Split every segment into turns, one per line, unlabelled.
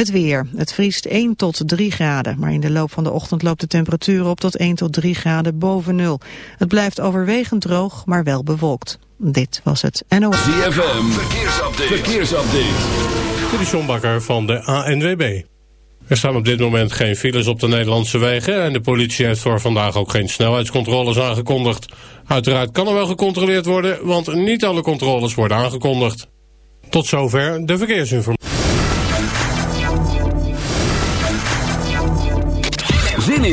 Het weer. Het vriest 1 tot 3 graden, maar in de loop van de ochtend loopt de temperatuur op tot 1 tot 3 graden boven nul. Het blijft overwegend droog, maar wel bewolkt. Dit was het NOS.
ZFM, verkeersupdate. verkeersupdate.
Dit is John Bakker van de ANWB. Er staan op dit moment geen files op de Nederlandse wegen... en de politie heeft voor vandaag ook geen snelheidscontroles aangekondigd. Uiteraard kan er wel gecontroleerd worden, want niet alle controles worden aangekondigd. Tot zover de verkeersinformatie.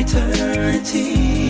Eternity.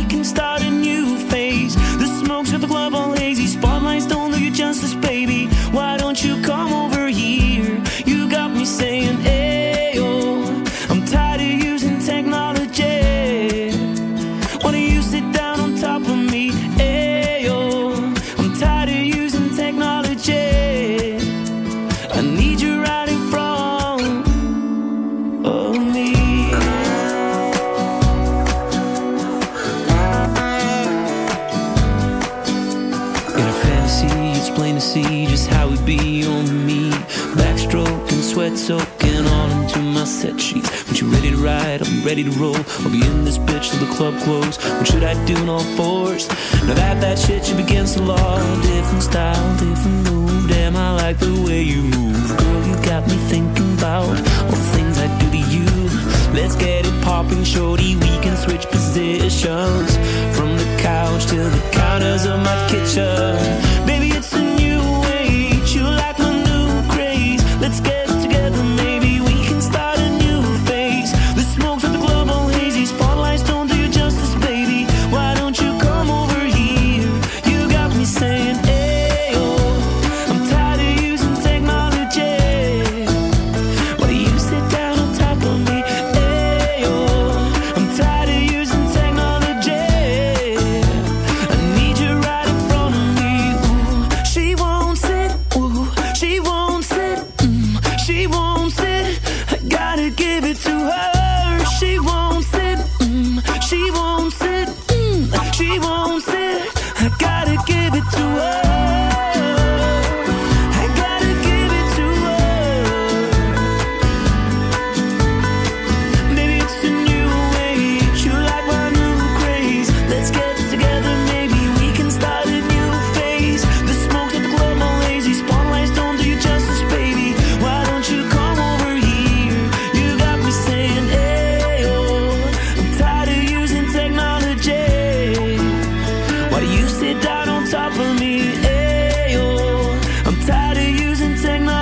how we be on me. Backstroke and sweat soaking all into my set sheets. When you ready to ride, be ready to roll. I'll be in this bitch till the club close. What should I do in all fours? Now that that shit should be against the law. Different style, different move. Damn, I like the way you move. Girl, you got me thinking about all the things I do to you. Let's get it popping, shorty. We can switch positions from the couch to the counters of my kitchen. Baby,
using technology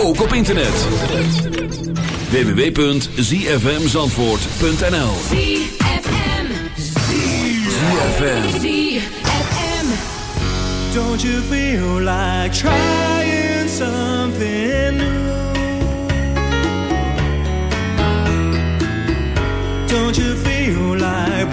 ook op internet. www.zfmzandvoort.nl
ZFM
ZFM
Don't you feel like trying something new? Don't you feel like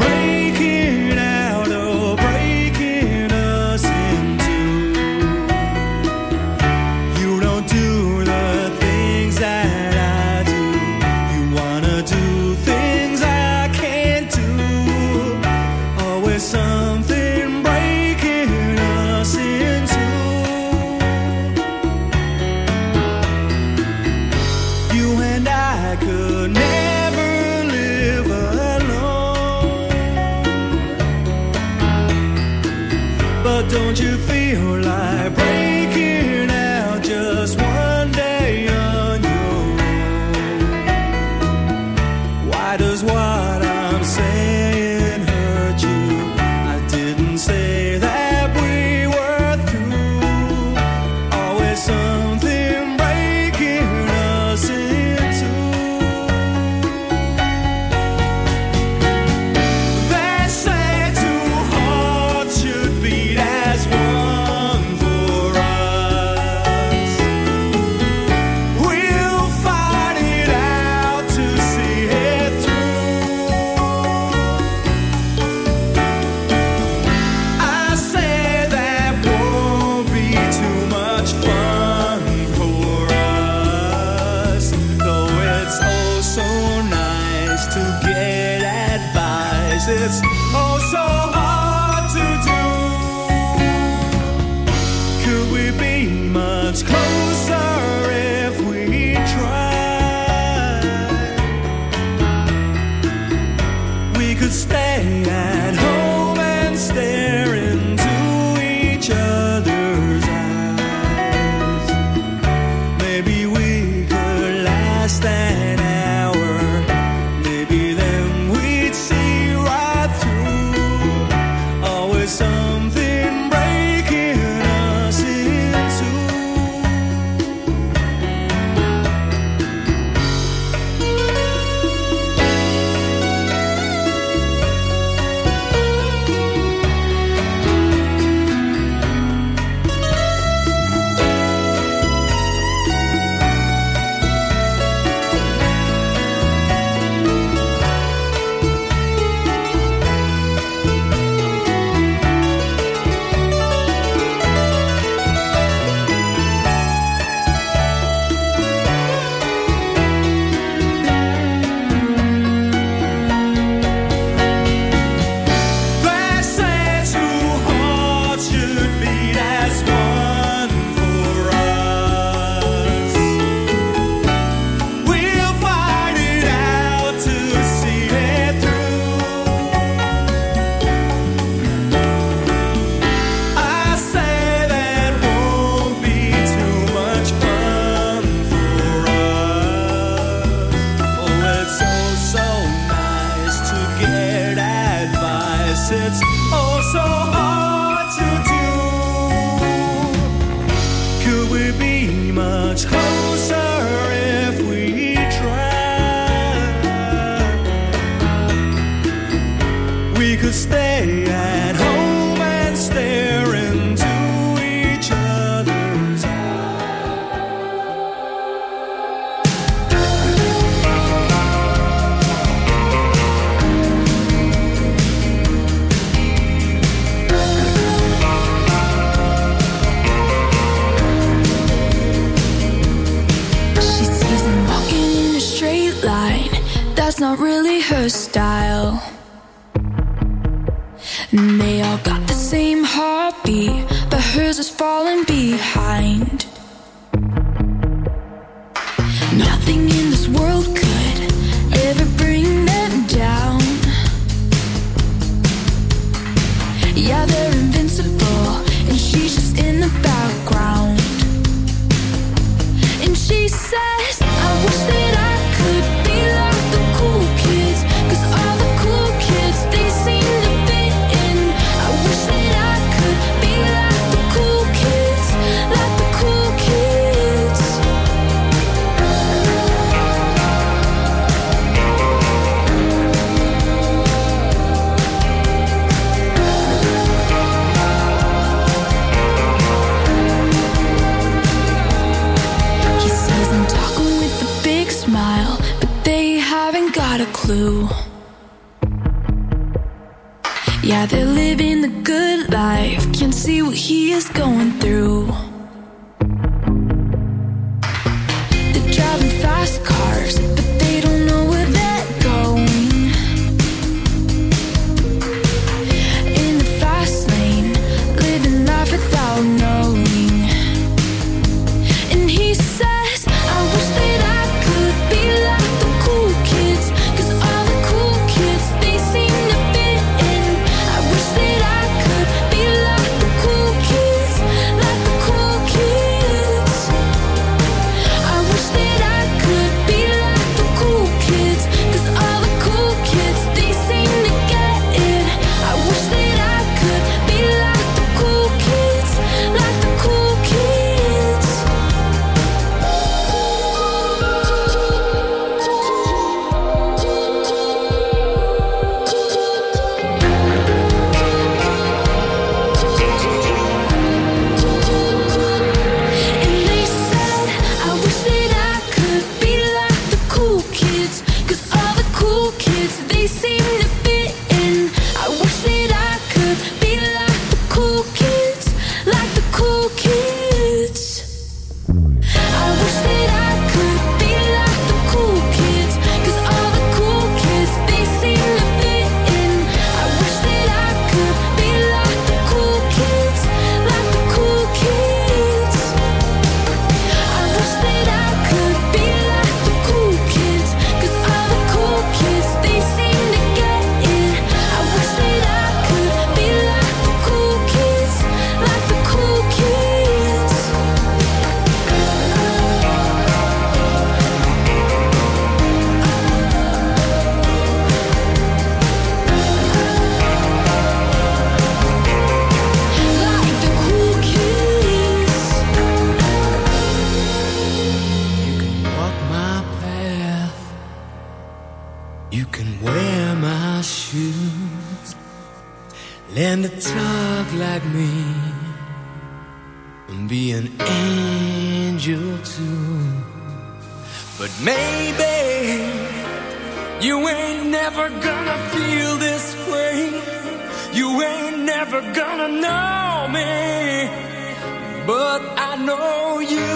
but I
know
you.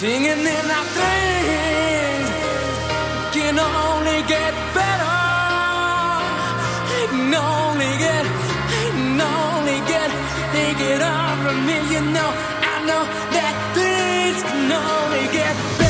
Singing in our things can only get better. Can only get, can only get, they get over me. You know, I know that things can only get better.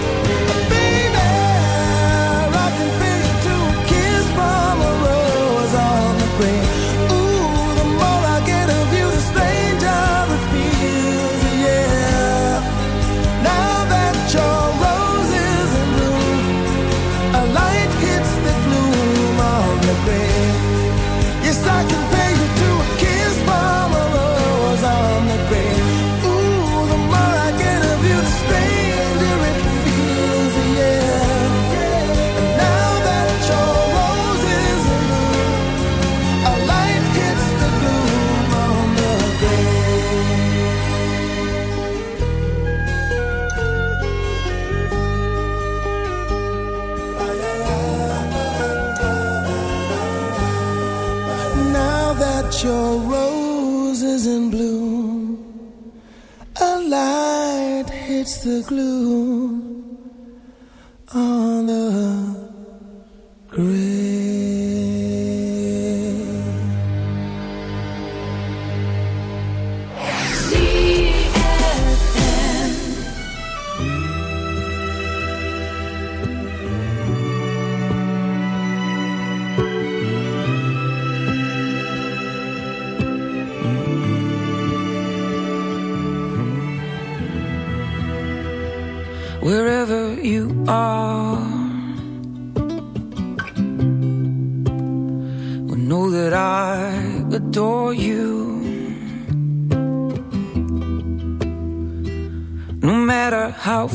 the
glue.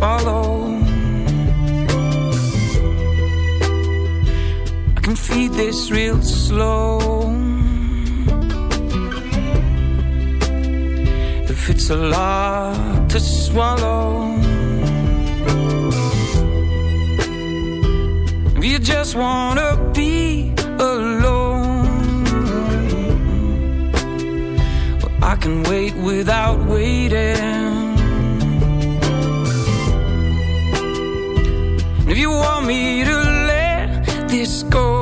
follow. I can feed this real slow. If it's a lot to swallow If you just wanna be alone well, I can wait without waiting. you want me to let this go?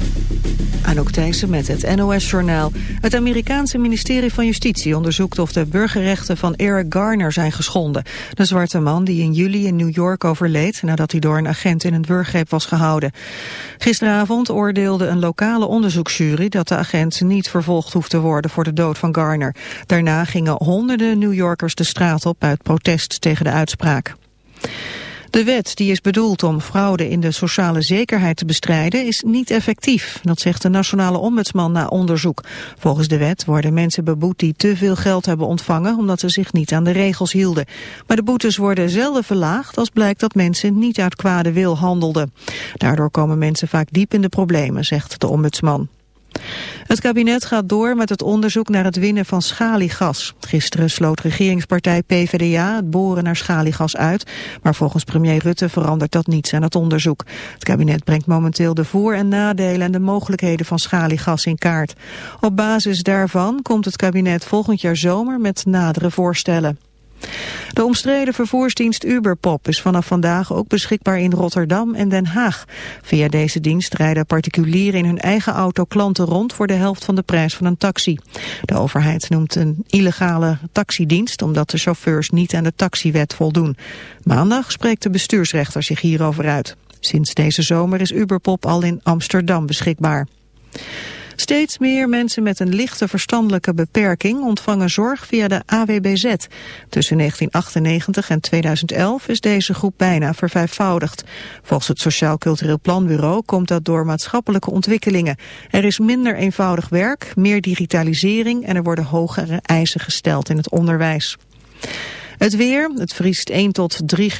Anouk Thijssen met het NOS-journaal. Het Amerikaanse ministerie van Justitie onderzoekt of de burgerrechten van Eric Garner zijn geschonden. De zwarte man die in juli in New York overleed nadat hij door een agent in een wurggreep was gehouden. Gisteravond oordeelde een lokale onderzoeksjury dat de agent niet vervolgd hoeft te worden voor de dood van Garner. Daarna gingen honderden New Yorkers de straat op uit protest tegen de uitspraak. De wet die is bedoeld om fraude in de sociale zekerheid te bestrijden is niet effectief. Dat zegt de nationale ombudsman na onderzoek. Volgens de wet worden mensen beboet die te veel geld hebben ontvangen omdat ze zich niet aan de regels hielden. Maar de boetes worden zelden verlaagd als blijkt dat mensen niet uit kwade wil handelden. Daardoor komen mensen vaak diep in de problemen, zegt de ombudsman. Het kabinet gaat door met het onderzoek naar het winnen van schaliegas. Gisteren sloot regeringspartij PvdA het boren naar schaliegas uit, maar volgens premier Rutte verandert dat niets aan het onderzoek. Het kabinet brengt momenteel de voor- en nadelen en de mogelijkheden van schaliegas in kaart. Op basis daarvan komt het kabinet volgend jaar zomer met nadere voorstellen. De omstreden vervoersdienst Uberpop is vanaf vandaag ook beschikbaar in Rotterdam en Den Haag. Via deze dienst rijden particulieren in hun eigen auto klanten rond voor de helft van de prijs van een taxi. De overheid noemt een illegale taxidienst omdat de chauffeurs niet aan de taxiwet voldoen. Maandag spreekt de bestuursrechter zich hierover uit. Sinds deze zomer is Uberpop al in Amsterdam beschikbaar. Steeds meer mensen met een lichte verstandelijke beperking ontvangen zorg via de AWBZ. Tussen 1998 en 2011 is deze groep bijna vervijfvoudigd. Volgens het Sociaal Cultureel Planbureau komt dat door maatschappelijke ontwikkelingen. Er is minder eenvoudig werk, meer digitalisering en er worden hogere eisen gesteld in het onderwijs. Het weer, het vriest 1 tot 3 graden.